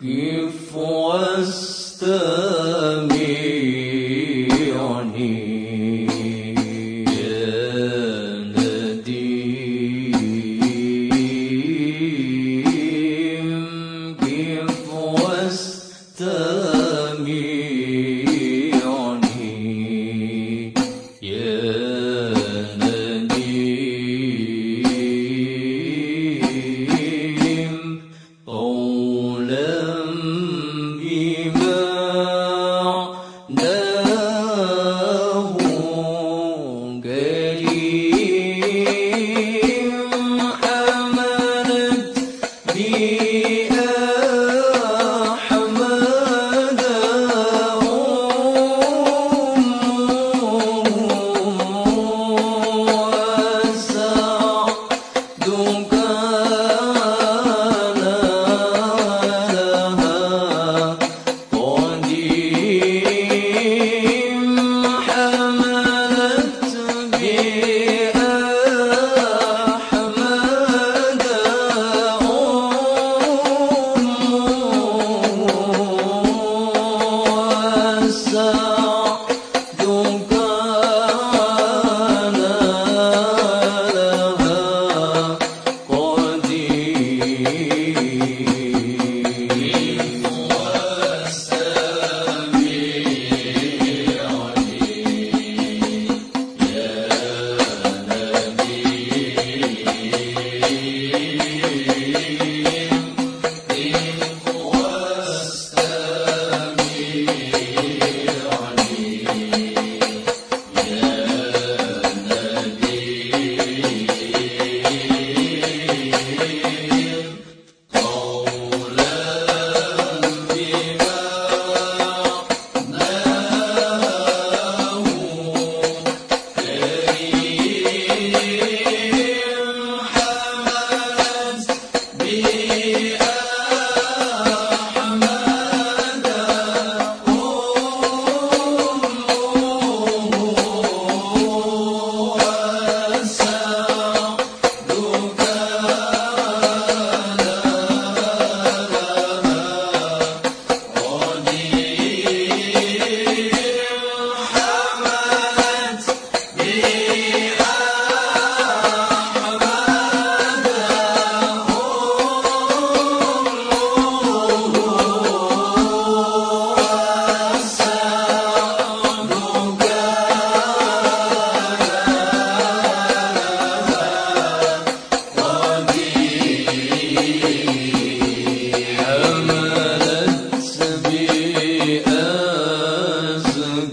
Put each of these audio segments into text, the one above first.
Kif was the meal?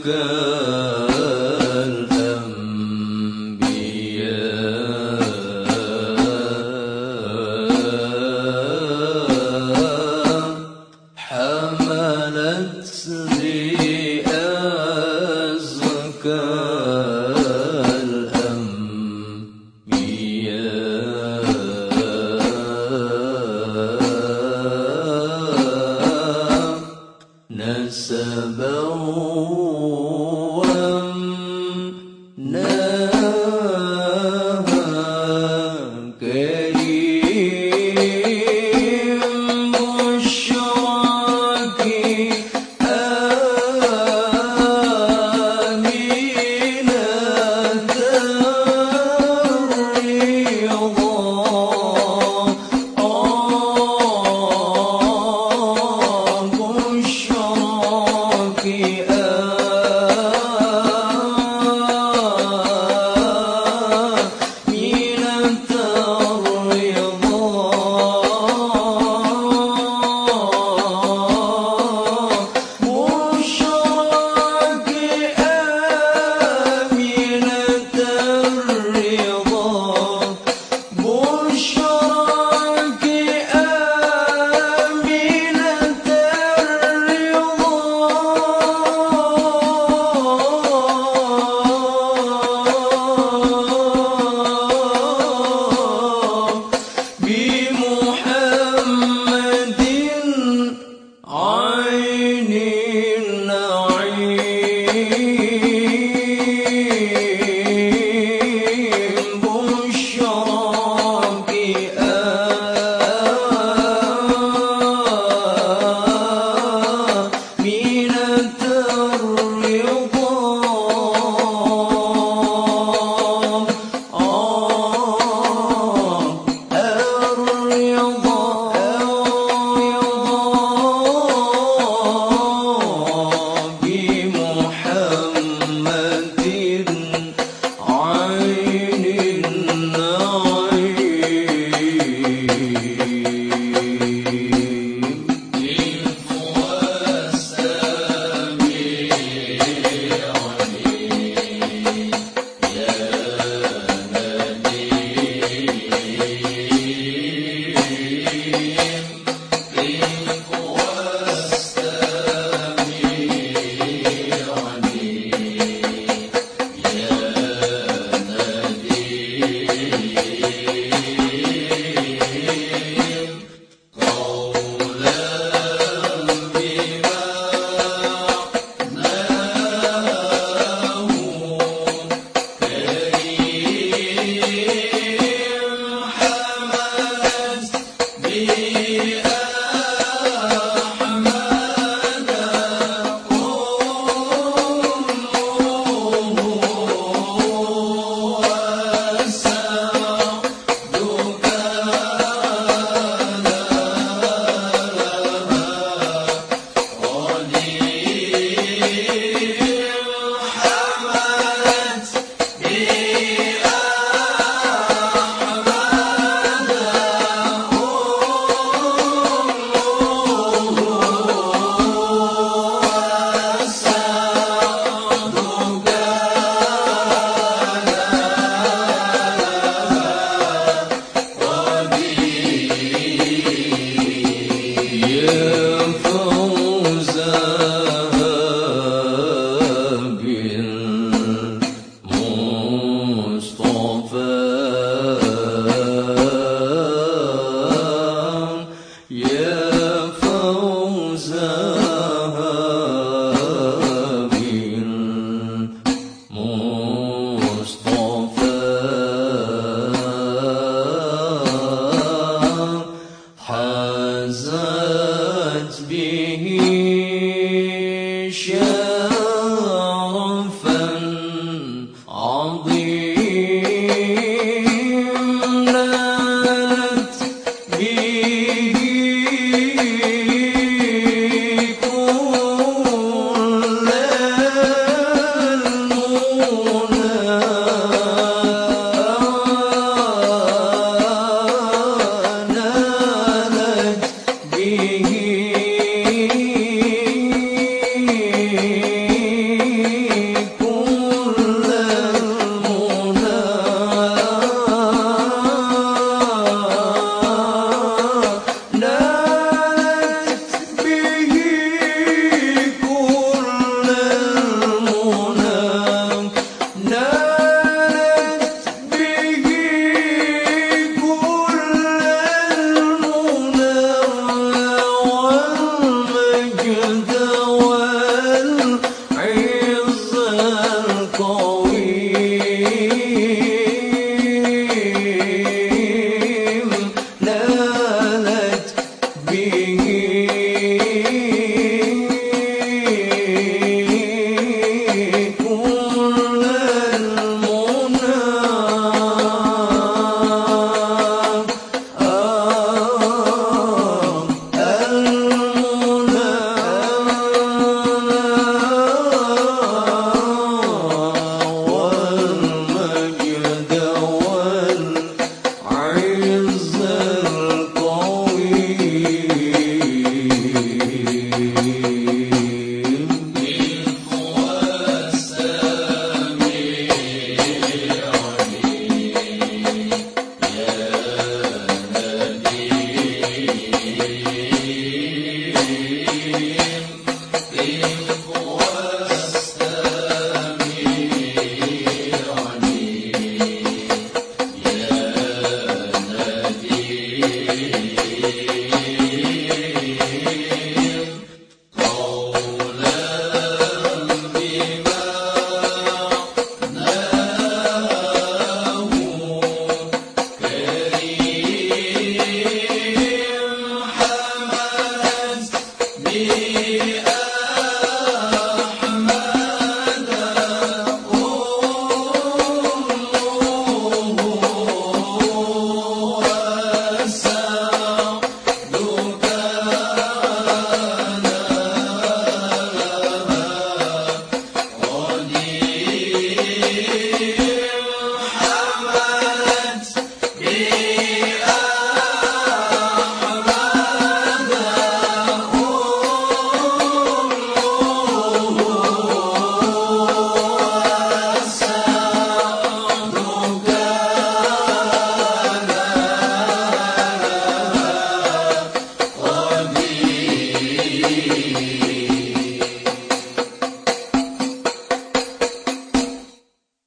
كان